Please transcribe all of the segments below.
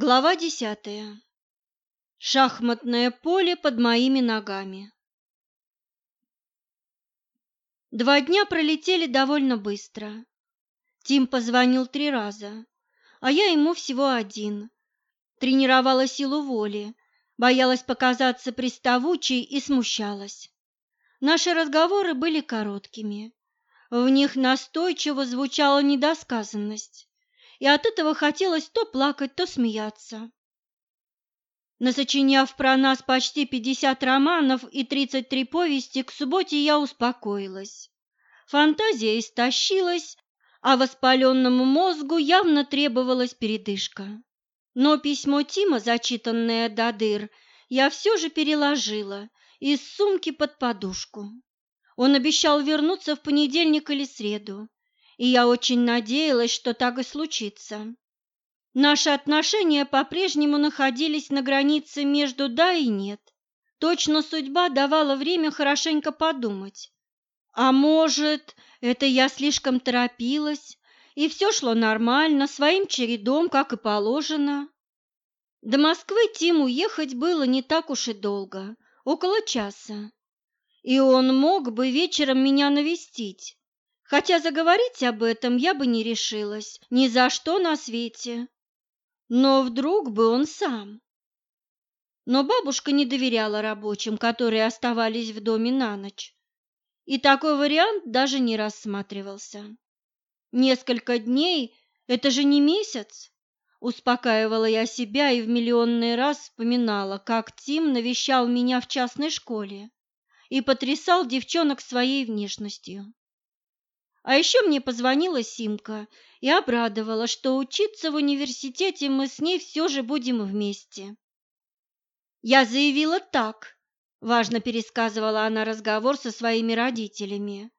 Глава десятая. Шахматное поле под моими ногами. Два дня пролетели довольно быстро. Тим позвонил три раза, а я ему всего один. Тренировала силу воли, боялась показаться приставучей и смущалась. Наши разговоры были короткими. В них настойчиво звучала недосказанность и от этого хотелось то плакать, то смеяться. Насочиняв про нас почти пятьдесят романов и тридцать три повести, к субботе я успокоилась. Фантазия истощилась, а воспаленному мозгу явно требовалась передышка. Но письмо Тима, зачитанное до дыр, я все же переложила из сумки под подушку. Он обещал вернуться в понедельник или среду, и я очень надеялась, что так и случится. Наши отношения по-прежнему находились на границе между «да» и «нет». Точно судьба давала время хорошенько подумать. А может, это я слишком торопилась, и все шло нормально, своим чередом, как и положено. До Москвы Тиму ехать было не так уж и долго, около часа. И он мог бы вечером меня навестить, хотя заговорить об этом я бы не решилась ни за что на свете. Но вдруг бы он сам. Но бабушка не доверяла рабочим, которые оставались в доме на ночь, и такой вариант даже не рассматривался. Несколько дней – это же не месяц. Успокаивала я себя и в миллионный раз вспоминала, как Тим навещал меня в частной школе и потрясал девчонок своей внешностью. А еще мне позвонила Симка и обрадовала, что учиться в университете мы с ней все же будем вместе. Я заявила так, важно пересказывала она разговор со своими родителями.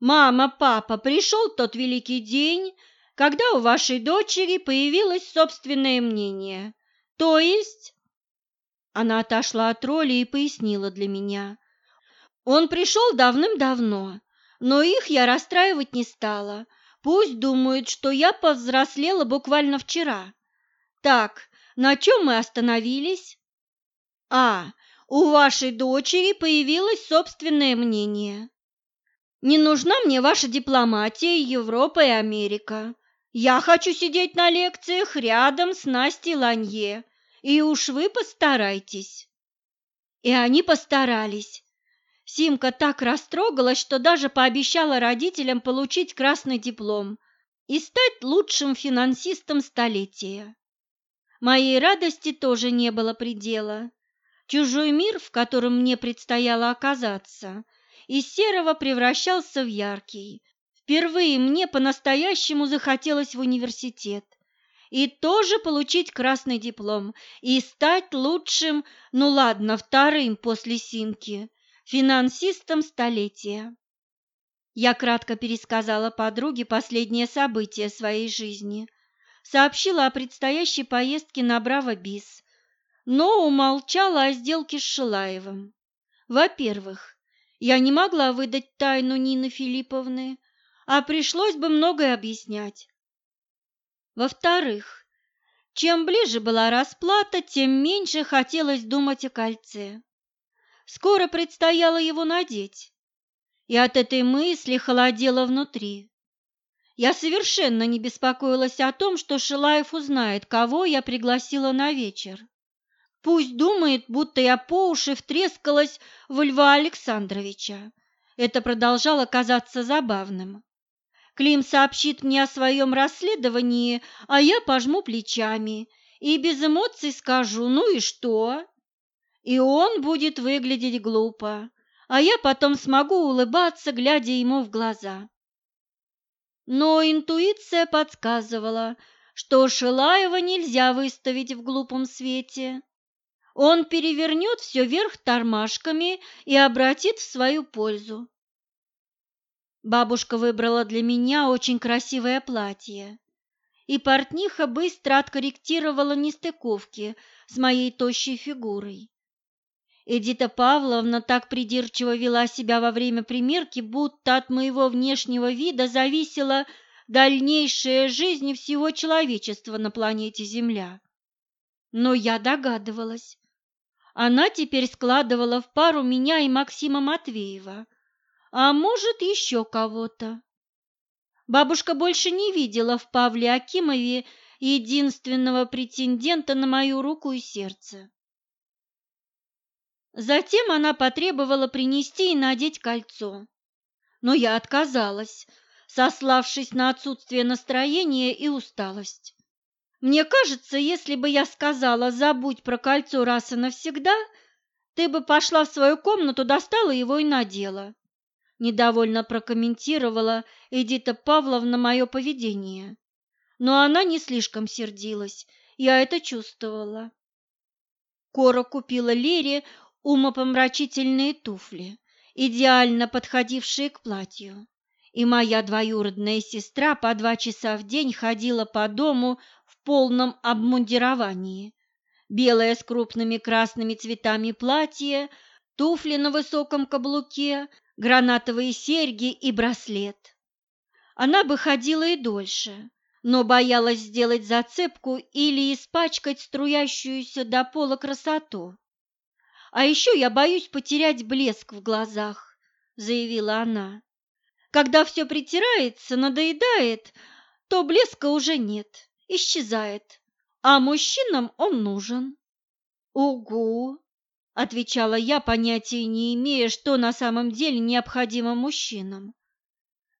Мама, папа, пришел тот великий день, когда у вашей дочери появилось собственное мнение. То есть... Она отошла от роли и пояснила для меня. Он пришел давным-давно, но их я расстраивать не стала. Пусть думают, что я повзрослела буквально вчера. Так, на чем мы остановились? А, у вашей дочери появилось собственное мнение. Не нужна мне ваша дипломатия, Европа и Америка. Я хочу сидеть на лекциях рядом с Настей Ланье, и уж вы постарайтесь. И они постарались. Симка так растрогалась, что даже пообещала родителям получить красный диплом и стать лучшим финансистом столетия. Моей радости тоже не было предела. Чужой мир, в котором мне предстояло оказаться, из серого превращался в яркий. Впервые мне по-настоящему захотелось в университет и тоже получить красный диплом и стать лучшим, ну ладно, вторым после Симки – финансистом столетия. Я кратко пересказала подруге последнее событие своей жизни, сообщила о предстоящей поездке на Браво-Бис, но умолчала о сделке с Шилаевым. Во-первых, я не могла выдать тайну Нины Филипповны, а пришлось бы многое объяснять. Во-вторых, чем ближе была расплата, тем меньше хотелось думать о кольце. Скоро предстояло его надеть, и от этой мысли холодело внутри. Я совершенно не беспокоилась о том, что Шилаев узнает, кого я пригласила на вечер. Пусть думает, будто я по уши втрескалась в Льва Александровича. Это продолжало казаться забавным. Клим сообщит мне о своем расследовании, а я пожму плечами и без эмоций скажу «ну и что?». И он будет выглядеть глупо, а я потом смогу улыбаться, глядя ему в глаза. Но интуиция подсказывала, что Шилаева нельзя выставить в глупом свете. Он перевернет все вверх тормашками и обратит в свою пользу. Бабушка выбрала для меня очень красивое платье, и портниха быстро откорректировала нестыковки с моей тощей фигурой. Эдита Павловна так придирчиво вела себя во время примерки, будто от моего внешнего вида зависела дальнейшая жизнь всего человечества на планете Земля. Но я догадывалась. Она теперь складывала в пару меня и Максима Матвеева, а может, еще кого-то. Бабушка больше не видела в Павле Акимове единственного претендента на мою руку и сердце. Затем она потребовала принести и надеть кольцо. Но я отказалась, сославшись на отсутствие настроения и усталость. Мне кажется, если бы я сказала «забудь про кольцо раз и навсегда», ты бы пошла в свою комнату, достала его и надела. Недовольно прокомментировала Эдита Павловна мое поведение. Но она не слишком сердилась, я это чувствовала. Кора купила Лере умопомрачительные туфли, идеально подходившие к платью. И моя двоюродная сестра по два часа в день ходила по дому в полном обмундировании. Белое с крупными красными цветами платье, туфли на высоком каблуке, гранатовые серьги и браслет. Она бы ходила и дольше, но боялась сделать зацепку или испачкать струящуюся до пола красоту. А еще я боюсь потерять блеск в глазах, заявила она. Когда все притирается, надоедает, то блеска уже нет, исчезает, а мужчинам он нужен. Угу, отвечала я, понятия не имея, что на самом деле необходимо мужчинам.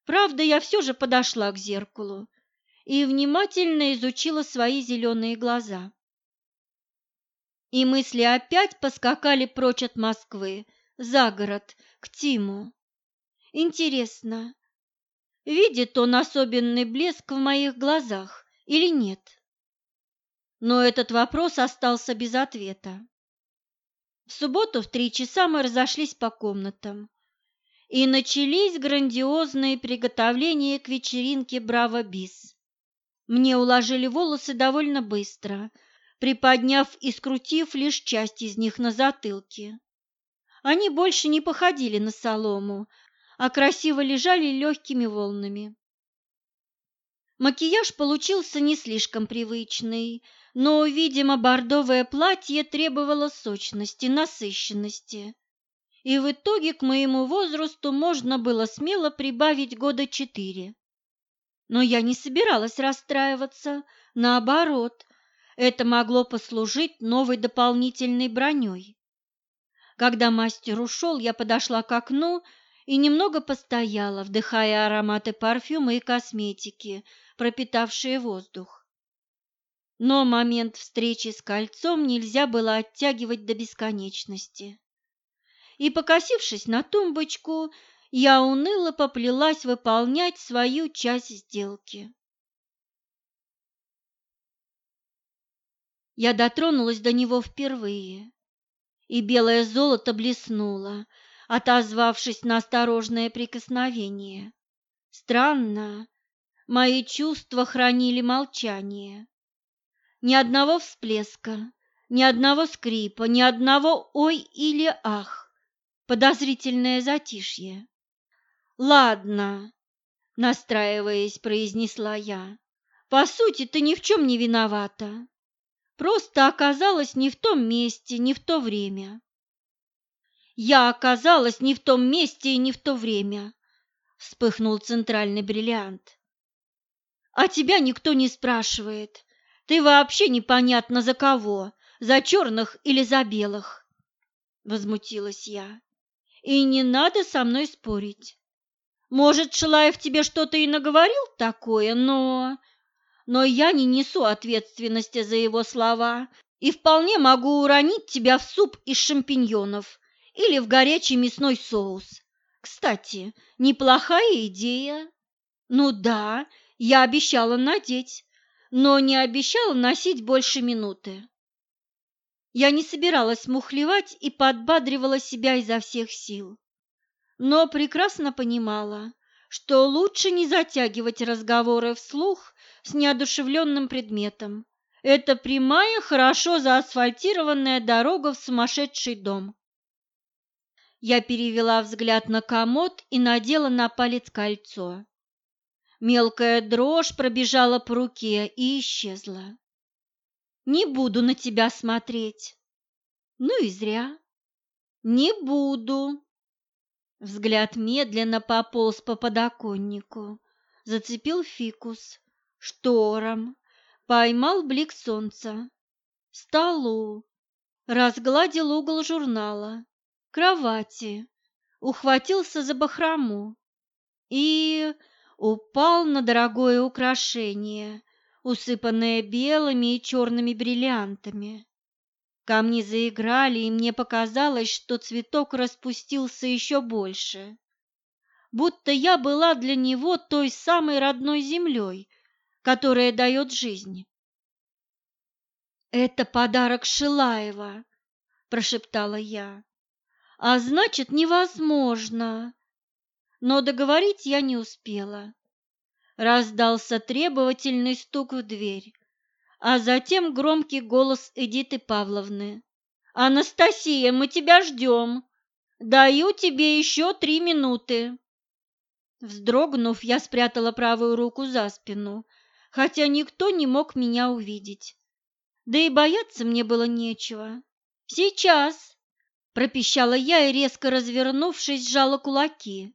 Правда, я все же подошла к зеркалу и внимательно изучила свои зеленые глаза и мысли опять поскакали прочь от Москвы, за город, к Тиму. Интересно, видит он особенный блеск в моих глазах или нет? Но этот вопрос остался без ответа. В субботу в три часа мы разошлись по комнатам, и начались грандиозные приготовления к вечеринке «Браво Бис». Мне уложили волосы довольно быстро – приподняв и скрутив лишь часть из них на затылке. Они больше не походили на солому, а красиво лежали легкими волнами. Макияж получился не слишком привычный, но, видимо, бордовое платье требовало сочности, насыщенности. И в итоге к моему возрасту можно было смело прибавить года четыре. Но я не собиралась расстраиваться, наоборот, это могло послужить новой дополнительной броней. Когда мастер ушел, я подошла к окну и немного постояла, вдыхая ароматы парфюма и косметики, пропитавшие воздух. Но момент встречи с кольцом нельзя было оттягивать до бесконечности. И, покосившись на тумбочку, я уныло поплелась выполнять свою часть сделки. Я дотронулась до него впервые, и белое золото блеснуло, отозвавшись на осторожное прикосновение. Странно, мои чувства хранили молчание. Ни одного всплеска, ни одного скрипа, ни одного «ой» или «ах», подозрительное затишье. «Ладно», — настраиваясь, произнесла я, — «по сути, ты ни в чем не виновата. Просто оказалась не в том месте, не в то время. Я оказалась не в том месте и не в то время, вспыхнул центральный бриллиант. А тебя никто не спрашивает. Ты вообще непонятно за кого, за черных или за белых. Возмутилась я. И не надо со мной спорить. Может, Шилаев тебе что-то и наговорил такое, но но я не несу ответственности за его слова и вполне могу уронить тебя в суп из шампиньонов или в горячий мясной соус. Кстати, неплохая идея. Ну да, я обещала надеть, но не обещала носить больше минуты. Я не собиралась мухлевать и подбадривала себя изо всех сил, но прекрасно понимала, что лучше не затягивать разговоры вслух с неодушевленным предметом. Это прямая, хорошо заасфальтированная дорога в сумасшедший дом. Я перевела взгляд на комод и надела на палец кольцо. Мелкая дрожь пробежала по руке и исчезла. Не буду на тебя смотреть. Ну и зря. Не буду. Взгляд медленно пополз по подоконнику, зацепил фикус, шторам, поймал блик солнца, столу, разгладил угол журнала, кровати, ухватился за бахрому. И упал на дорогое украшение, усыпанное белыми и черными бриллиантами. Камни заиграли, и мне показалось, что цветок распустился еще больше, будто я была для него той самой родной землей, которая дает жизнь. «Это подарок Шилаева», – прошептала я. «А значит, невозможно». Но договорить я не успела. Раздался требовательный стук в дверь, а затем громкий голос Эдиты Павловны. «Анастасия, мы тебя ждем! Даю тебе еще три минуты!» Вздрогнув, я спрятала правую руку за спину, хотя никто не мог меня увидеть. Да и бояться мне было нечего. «Сейчас!» – пропищала я и, резко развернувшись, сжала кулаки.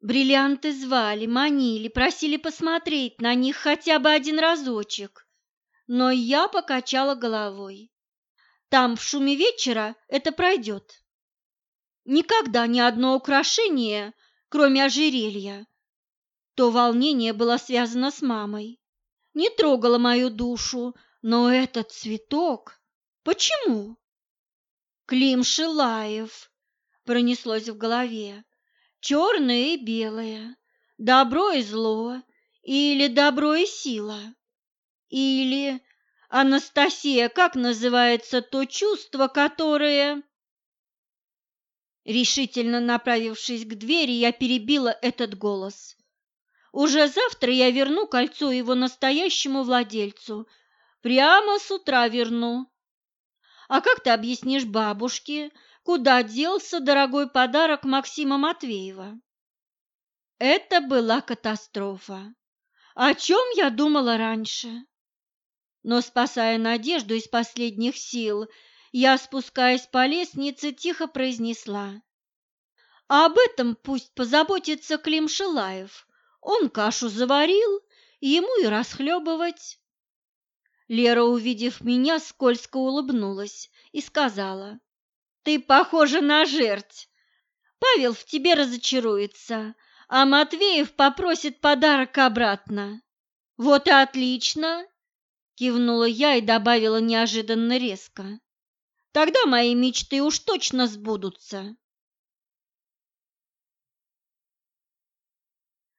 Бриллианты звали, манили, просили посмотреть на них хотя бы один разочек. Но я покачала головой. Там, в шуме вечера, это пройдет. Никогда ни одно украшение, кроме ожерелья. То волнение было связано с мамой. Не трогало мою душу, но этот цветок... Почему? Клим Шилаев пронеслось в голове. Черное и белое, добро и зло, или добро и сила. Или, Анастасия, как называется то чувство, которое... Решительно направившись к двери, я перебила этот голос. Уже завтра я верну кольцо его настоящему владельцу. Прямо с утра верну. А как ты объяснишь бабушке, куда делся дорогой подарок Максима Матвеева? Это была катастрофа. О чем я думала раньше? Но, спасая надежду из последних сил, я, спускаясь по лестнице, тихо произнесла. Об этом пусть позаботится Клим Шилаев. Он кашу заварил, ему и расхлебывать. Лера, увидев меня, скользко улыбнулась и сказала. «Ты похожа на жерть. Павел в тебе разочаруется, а Матвеев попросит подарок обратно». «Вот и отлично!» Кивнула я и добавила неожиданно резко. Тогда мои мечты уж точно сбудутся.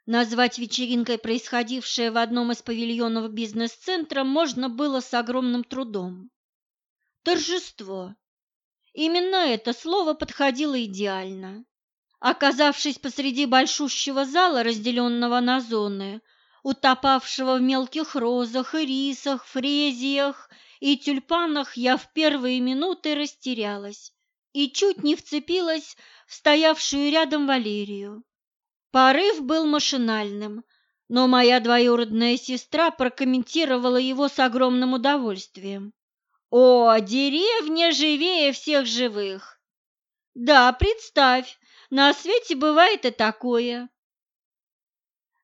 Назвать вечеринкой происходившее в одном из павильонов бизнес-центра можно было с огромным трудом. Торжество. Именно это слово подходило идеально. Оказавшись посреди большущего зала, разделенного на зоны, утопавшего в мелких розах, ирисах, фрезиях и тюльпанах, я в первые минуты растерялась и чуть не вцепилась в стоявшую рядом Валерию. Порыв был машинальным, но моя двоюродная сестра прокомментировала его с огромным удовольствием. «О, деревня живее всех живых!» «Да, представь, на свете бывает и такое.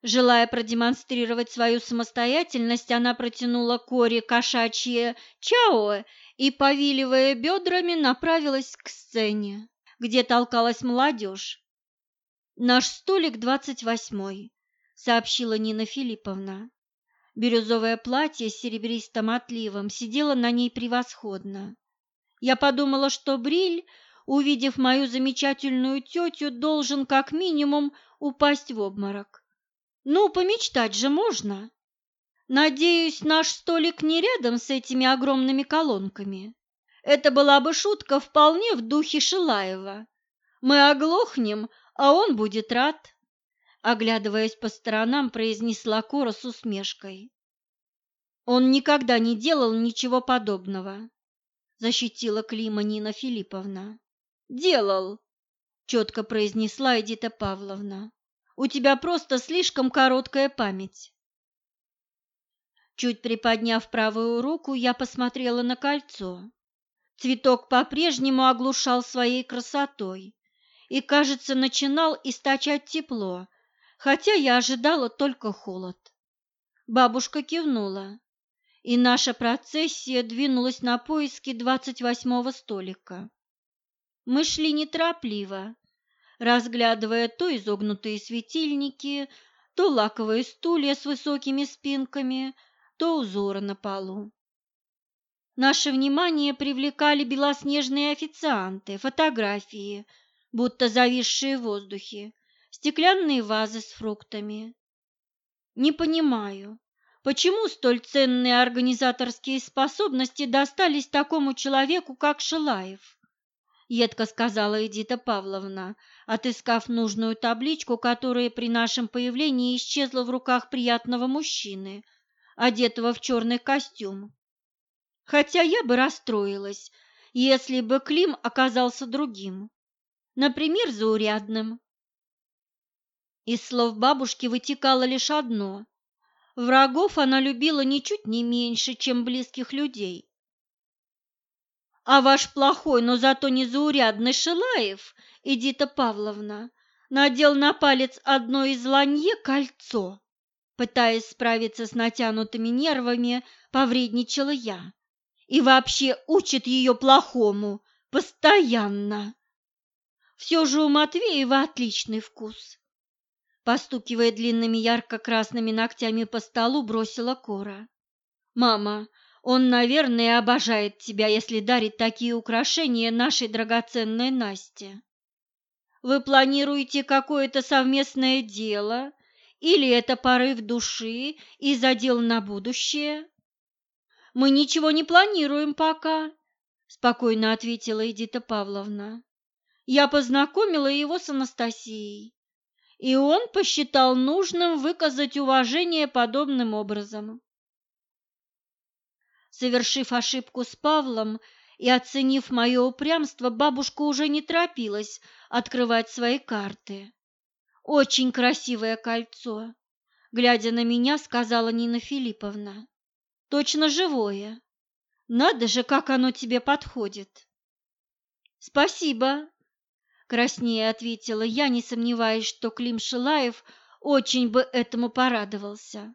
Желая продемонстрировать свою самостоятельность, она протянула Коре кошачье «Чао!» и, повиливая бедрами, направилась к сцене, где толкалась молодежь. «Наш столик двадцать восьмой», — сообщила Нина Филипповна. Бирюзовое платье с серебристым отливом сидело на ней превосходно. Я подумала, что Бриль, увидев мою замечательную тетю, должен как минимум упасть в обморок. Ну, помечтать же можно. Надеюсь, наш столик не рядом с этими огромными колонками. Это была бы шутка вполне в духе Шилаева. Мы оглохнем, а он будет рад. Оглядываясь по сторонам, произнесла Кора с усмешкой. Он никогда не делал ничего подобного, защитила Клима Нина Филипповна. Делал, четко произнесла Эдита Павловна. У тебя просто слишком короткая память. Чуть приподняв правую руку, я посмотрела на кольцо. Цветок по-прежнему оглушал своей красотой и, кажется, начинал источать тепло, хотя я ожидала только холод. Бабушка кивнула, и наша процессия двинулась на поиски двадцать восьмого столика. Мы шли неторопливо, разглядывая то изогнутые светильники, то лаковые стулья с высокими спинками, то узоры на полу. Наше внимание привлекали белоснежные официанты, фотографии, будто зависшие в воздухе, стеклянные вазы с фруктами. Не понимаю, почему столь ценные организаторские способности достались такому человеку, как Шилаев едко сказала Эдита Павловна, отыскав нужную табличку, которая при нашем появлении исчезла в руках приятного мужчины, одетого в черный костюм. Хотя я бы расстроилась, если бы Клим оказался другим, например, заурядным. Из слов бабушки вытекало лишь одно – Врагов она любила ничуть не меньше, чем близких людей. А ваш плохой, но зато незаурядный Шилаев, Эдита Павловна, надел на палец одно из ланье кольцо. Пытаясь справиться с натянутыми нервами, повредничала я. И вообще учит ее плохому, постоянно. Все же у Матвеева отличный вкус. Постукивая длинными ярко-красными ногтями по столу, бросила Кора. «Мама, он, наверное, обожает тебя, если дарит такие украшения нашей драгоценной Насте. Вы планируете какое-то совместное дело или это порыв души и задел на будущее? Мы ничего не планируем пока, спокойно ответила Эдита Павловна. Я познакомила его с Анастасией, и он посчитал нужным выказать уважение подобным образом. Совершив ошибку с Павлом и оценив мое упрямство, бабушка уже не торопилась открывать свои карты. «Очень красивое кольцо», — глядя на меня, сказала Нина Филипповна. «Точно живое. Надо же, как оно тебе подходит». «Спасибо», — краснее ответила я, не сомневаясь, что Клим Шилаев очень бы этому порадовался.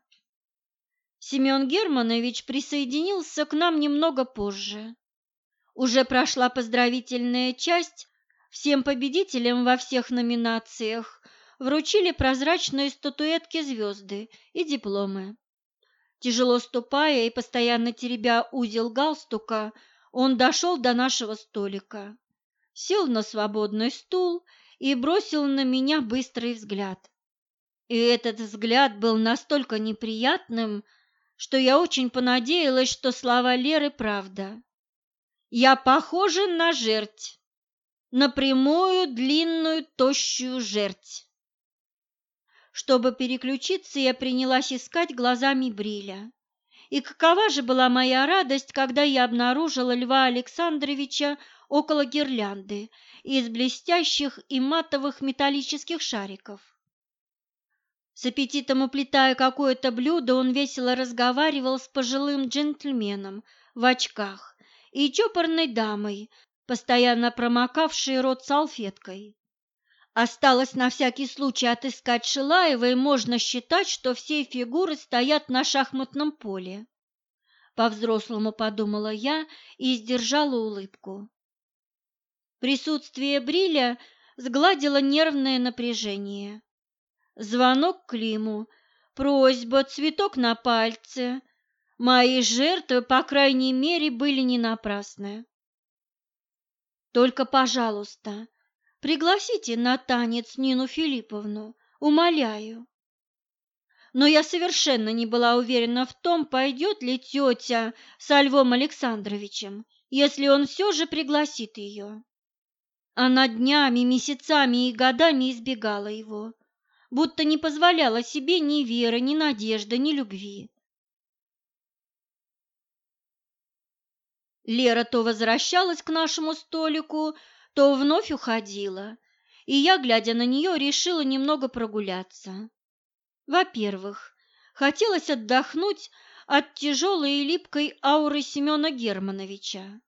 Семен Германович присоединился к нам немного позже. Уже прошла поздравительная часть, всем победителям во всех номинациях вручили прозрачные статуэтки звезды и дипломы. Тяжело ступая и постоянно теребя узел галстука, он дошел до нашего столика, сел на свободный стул и бросил на меня быстрый взгляд. И этот взгляд был настолько неприятным, что я очень понадеялась, что слова Леры правда. Я похожа на жерть, на прямую, длинную, тощую жерть. Чтобы переключиться, я принялась искать глазами Бриля. И какова же была моя радость, когда я обнаружила Льва Александровича около гирлянды из блестящих и матовых металлических шариков. С аппетитом уплетая какое-то блюдо, он весело разговаривал с пожилым джентльменом в очках и чопорной дамой, постоянно промокавшей рот салфеткой. Осталось на всякий случай отыскать Шилаева, и можно считать, что все фигуры стоят на шахматном поле. По-взрослому подумала я и сдержала улыбку. Присутствие Бриля сгладило нервное напряжение. Звонок Климу, просьба, цветок на пальце. Мои жертвы, по крайней мере, были не напрасны. Только, пожалуйста, пригласите на танец Нину Филипповну, умоляю. Но я совершенно не была уверена в том, пойдет ли тетя со Львом Александровичем, если он все же пригласит ее. Она днями, месяцами и годами избегала его, будто не позволяла себе ни веры, ни надежды, ни любви. Лера то возвращалась к нашему столику, то вновь уходила, и я, глядя на нее, решила немного прогуляться. Во-первых, хотелось отдохнуть от тяжелой и липкой ауры Семена Германовича,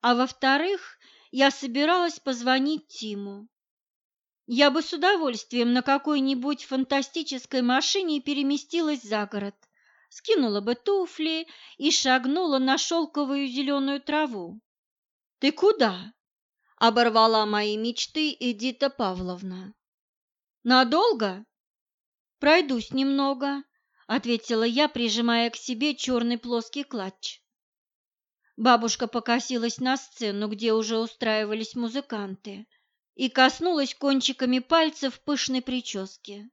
а во-вторых, я собиралась позвонить Тиму. Я бы с удовольствием на какой-нибудь фантастической машине переместилась за город, скинула бы туфли и шагнула на шелковую зеленую траву. «Ты куда?» – оборвала мои мечты Эдита Павловна. «Надолго?» «Пройдусь немного», – ответила я, прижимая к себе черный плоский клатч. Бабушка покосилась на сцену, где уже устраивались музыканты, и коснулась кончиками пальцев пышной прически.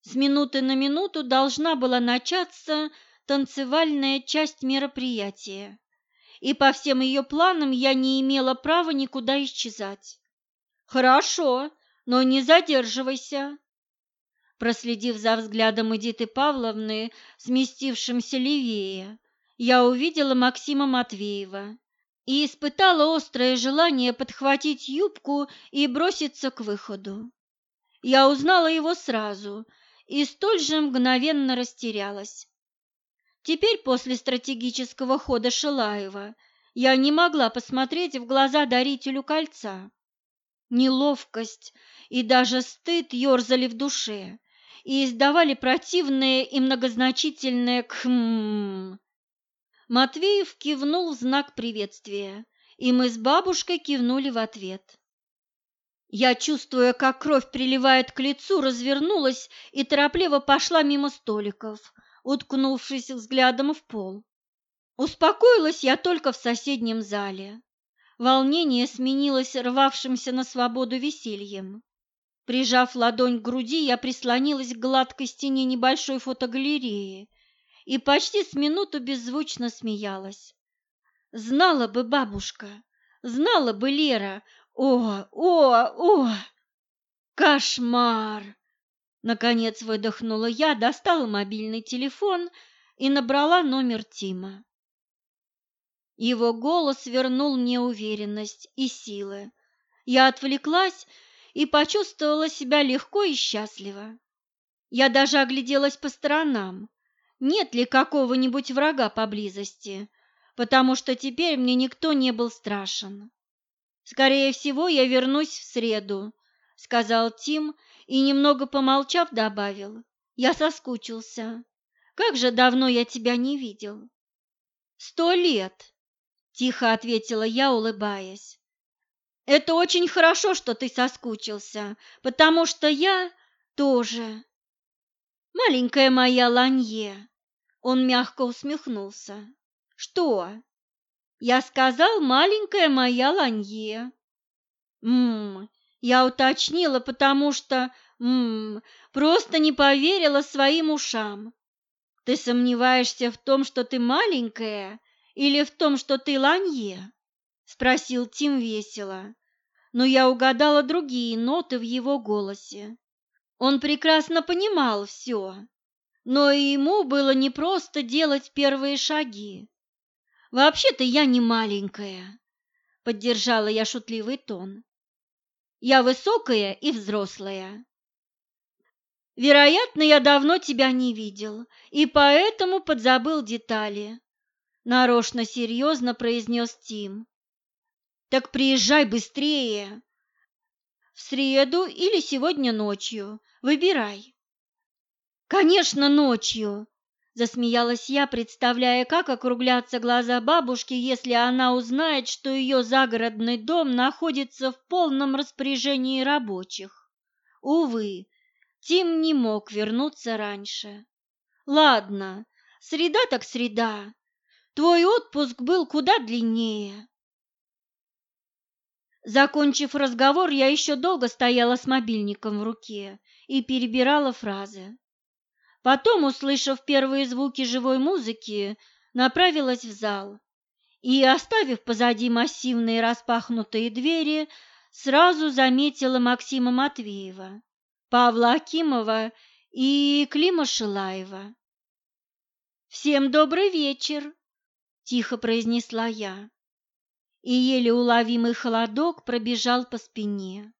С минуты на минуту должна была начаться танцевальная часть мероприятия, и по всем ее планам я не имела права никуда исчезать. «Хорошо, но не задерживайся», Проследив за взглядом Эдиты Павловны, сместившимся левее, я увидела Максима Матвеева и испытала острое желание подхватить юбку и броситься к выходу. Я узнала его сразу и столь же мгновенно растерялась. Теперь, после стратегического хода Шилаева, я не могла посмотреть в глаза дарителю кольца. Неловкость и даже стыд ерзали в душе и издавали противное и многозначительное «кхм». Матвеев кивнул в знак приветствия, и мы с бабушкой кивнули в ответ. Я, чувствуя, как кровь приливает к лицу, развернулась и торопливо пошла мимо столиков, уткнувшись взглядом в пол. Успокоилась я только в соседнем зале. Волнение сменилось рвавшимся на свободу весельем. Прижав ладонь к груди, я прислонилась к гладкой стене небольшой фотогалереи и почти с минуту беззвучно смеялась. Знала бы бабушка, знала бы Лера. О, о, о! Кошмар! Наконец выдохнула я, достала мобильный телефон и набрала номер Тима. Его голос вернул мне уверенность и силы. Я отвлеклась и почувствовала себя легко и счастливо. Я даже огляделась по сторонам нет ли какого-нибудь врага поблизости, потому что теперь мне никто не был страшен. Скорее всего, я вернусь в среду, сказал Тим и немного помолчав добавил: я соскучился. Как же давно я тебя не видел. Сто лет, тихо ответила я, улыбаясь. Это очень хорошо, что ты соскучился, потому что я тоже. Маленькая моя Ланье, он мягко усмехнулся. Что? Я сказал, маленькая моя Ланье. Мм, я уточнила, потому что, мм, просто не поверила своим ушам. Ты сомневаешься в том, что ты маленькая, или в том, что ты Ланье? Спросил Тим весело, но я угадала другие ноты в его голосе. Он прекрасно понимал все, но и ему было непросто делать первые шаги. «Вообще-то я не маленькая», — поддержала я шутливый тон. «Я высокая и взрослая. Вероятно, я давно тебя не видел, и поэтому подзабыл детали», — нарочно серьезно произнес Тим. «Так приезжай быстрее!» «В среду или сегодня ночью. Выбирай». «Конечно, ночью!» – засмеялась я, представляя, как округлятся глаза бабушки, если она узнает, что ее загородный дом находится в полном распоряжении рабочих. Увы, Тим не мог вернуться раньше. «Ладно, среда так среда. Твой отпуск был куда длиннее». Закончив разговор, я еще долго стояла с мобильником в руке и перебирала фразы. Потом, услышав первые звуки живой музыки, направилась в зал и, оставив позади массивные распахнутые двери, сразу заметила Максима Матвеева, Павла Акимова и Клима Шилаева. «Всем добрый вечер!» – тихо произнесла я, и еле уловимый холодок пробежал по спине.